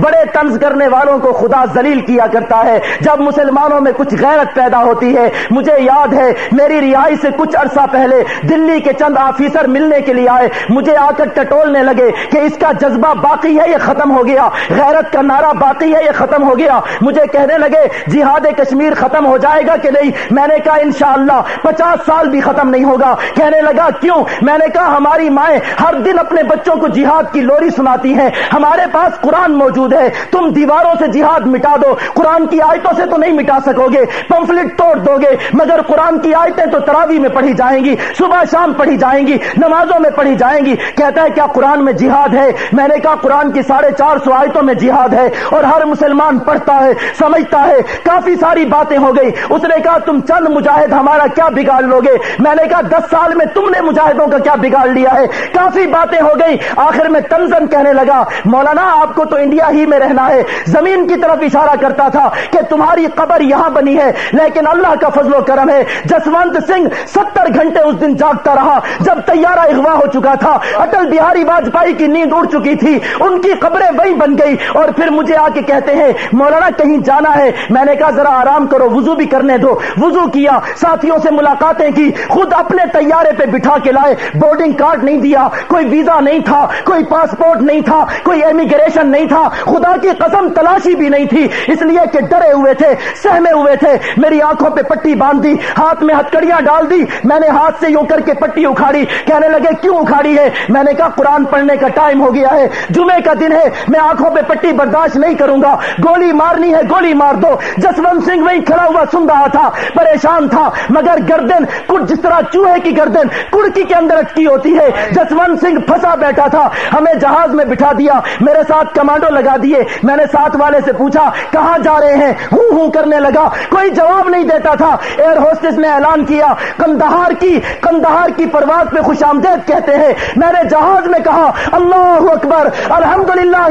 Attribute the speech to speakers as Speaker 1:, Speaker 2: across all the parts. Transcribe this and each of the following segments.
Speaker 1: بڑے طنز کرنے والوں کو خدا ذلیل کیا کرتا ہے۔ جب مسلمانوں میں کچھ غیرت پیدا ہوتی ہے، مجھے یاد ہے، میری رہائی سے کچھ عرصہ پہلے دلی کے چند آفیسر ملنے کے لیے آئے۔ مجھے آ کر ٹٹولنے لگے کہ اس کا جذبہ باقی ہے، یہ ختم ہو گیا۔ غیرت کا نعرہ باقی ہے، یہ ختم ہو گیا۔ مجھے کہنے لگے، جہاد کشمیر ختم ہو جائے گا کہ نہیں؟ میں نے کہا، انشاءاللہ، پچاس سال بھی ختم نہیں ہوگا۔ کہنے لگا، کیوں؟ میں نے کہا، ہماری مائیں ہر دن اپنے بچوں کو جہاد کی لوری سناتی ہیں۔ ہمارے پاس قرآن موجود ہے تم دیواروں سے جہاد مٹا دو قرآن کی آیتوں سے تو نہیں مٹا سکو گے پمفلٹ توڑ دو گے مگر قرآن کی آیتیں تو تراوی میں پڑھی جائیں گی صبح شام پڑھی جائیں گی نمازوں میں پڑھی جائیں گی کہتا ہے کیا قرآن میں جہاد ہے میں نے کہا قرآن کی ساڑھے چار سو آیتوں میں جہاد ہے اور ہر مسلمان پڑھتا ہے سمجھتا ہے کافی ساری باتیں ہو گئی اس نے کہا تم چند مجاہد ہمارا کیا بگاڑ لو گے میں نے کہا دس سال میں تم نے مجاہدوں کا کیا بگاڑ لیا ہے کافی باتیں ہو گئی آخر میں تنزن کہنے لگا مولانا آپ کو تو انڈیا ہی میں رہنا ہے۔ زمین کی طرف اشارہ کرتا تھا کہ تمہاری قبر یہاں بنی ہے، لیکن اللہ کا فضل و کرم ہے۔ جسونت سنگھ ستر گھنٹے اس دن جاگتا رہا۔ جب تیارہ اغوا ہو چکا تھا، اٹل بہاری واجپئی کی نیند اڑ چکی تھی۔ ان کی قبریں وہی بن گئی۔ اور پھر مجھے آ کے کہتے ہیں، مولانا کہیں جانا ہے؟ میں نے کہا، ذرا آرام کرو، وضو بھی کرنے دو۔ وضو کیا۔ ساتھیوں سے ملاقاتیں کی۔ خود اپنے تیارے پہ بٹھا کے لائے۔ بورڈنگ کارڈ نہیں دیا۔ کوئی ویزا نہیں تھا، کوئی پاسپورٹ نہیں تھا، کوئی امیگریشن نہیں تھا۔ خدا کی قسم تلاشی بھی نہیں تھی، اس لیے کہ ڈرے ہوئے تھے، سہمے ہوئے تھے۔ میری آنکھوں پہ پٹی باندھ دی ہاتھ میں ہتکڑیاں ڈال دی۔ میں نے ہاتھ سے یوں کر کے پٹی اکھاڑی، کہنے لگے، کیوں اکھاڑی ہے؟ میں نے کہا، قرآن پڑھنے کا ٹائم ہو گیا ہے جمعے کا دن ہے، میں آنکھوں پہ پٹی برداشت نہیں کروں گا۔ گولی مارنی ہے، گولی مار دو۔ جسونت سنگھ وہی کھڑا ہوا سن رہا تھا، پریشان تھا۔ مگر گردن کچھ جس طرح چوہے کی گردن کڑکی کے اندر اٹکی ہوتی ہے۔ جسونت سنگھ پھنسا بیٹھا تھا، ہمیں جہاز میں بٹھا دیا۔ میرے ساتھ کمانڈو لگا دیے۔ میں نے ساتھ والے سے پوچھا، کہاں جا رہے ہیں؟ ہوں ہوں کرنے لگا۔ کوئی جواب نہیں دیتا تھا۔ ایئر ہوسٹس نے اعلان کیا۔ کندہار کی کندہار کی پرواز پہ خوش آمدید کہتے ہیں۔ میں نے جہاز میں کہا، اللہ اکبر الحمد للہ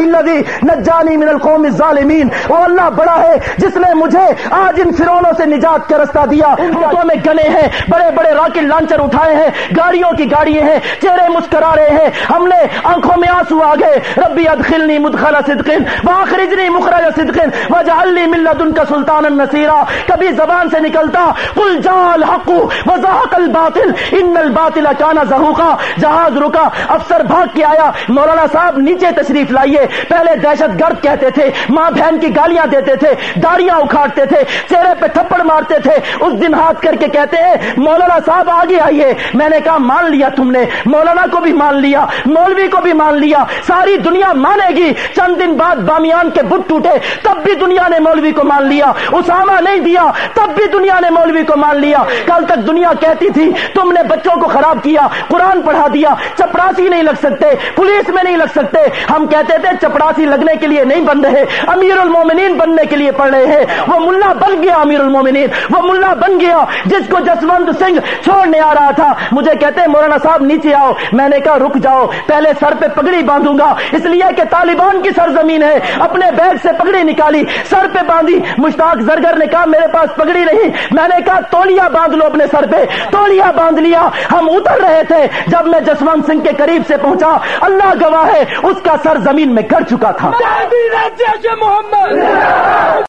Speaker 1: نجانی من القوم الظالمین۔ وہ اللہ بڑا ہے، جس نے مجھے آج ان فرونوں سے نجات کا رستہ دیا۔ ہاتھوں میں گنے ہیں، بڑے بڑے راکٹ لانچر اٹھائے ہیں۔ گاڑیوں کی گاڑیاں ہیں، چہرے مسکرا رہے ہیں۔ ہم نے آنکھوں میں آنسو آ گئے۔ ربی ادخلنی مدخلا صدقن واخرجنی مخرج صدقن وجعلنی من لدن کا سلطان النصیرہ کبھی زبان سے نکلتا، قل جال حق وزاق الباطل، ان الباطل کانا زہوقا، جہاز رکا، افسر بھاگ کے آیا، مولانا صاحب نیچے تشریف لائیے، پہلے دہشت گرد کہتے تھے، ماں بہن کی گالیاں دیتے تھے، داڑیاں اکھاڑتے تھے، چہرے پہ تھپڑ مارتے تھے، اس دن ہاتھ کر کے کہتے ہیں، مولانا صاحب آگے آئیے، میں نے کہا مان لیا تم نے، مولانا کو بھی مان لیا، مولوی کو بھی مان لیا، ساری دنیا مانے گی، چند دن بعد بامیان کے بت ٹوٹے، تب بھی دنیا نے مولوی کو مان لیا، اسامہ نہیں دیا، تب بھی دنیا نے مولوی کو مان لیا۔ کل تک دنیا کہتی تھی، تم نے بچوں کو خراب کیا، قرآن پڑھا دیا، چپڑاسی نہیں لگ سکتے، پولیس میں نہیں لگ سکتے۔ ہم کہتے تھے، چپڑاسی لگنے کے لیے نہیں بن رہے امیر المومنین بننے کے لیے پڑھ رہے ہیں۔ وہ ملا بن گیا، امیر المومنین، وہ ملا بن گیا، جس کو جسونت سنگھ چھوڑنے آ رہا تھا۔ مجھے کہتے ہیں، مولانا صاحب، نیچے آؤ، میں نے کہا، رک جاؤ، پہلے سر پہ پگڑی باندھوں گا، اس لیے کہ طالبان کی سرزمین ہے۔ اپنے بیگ سے پگڑی نکالی، سر پہ باندھی۔ مشتاق زرگر نے کہا، میرے پاس پگڑی نہیں۔ میں نے کہا تولیا باندھ لو اپنے سر پہ۔ تولیا باندھ لیا۔ ہم اتر رہے تھے۔ جب میں جسونت سنگھ کے قریب سے پہنچا، اللہ گواہ ہے، اس کا سر زمین میں گر چکا تھا۔
Speaker 2: محمد۔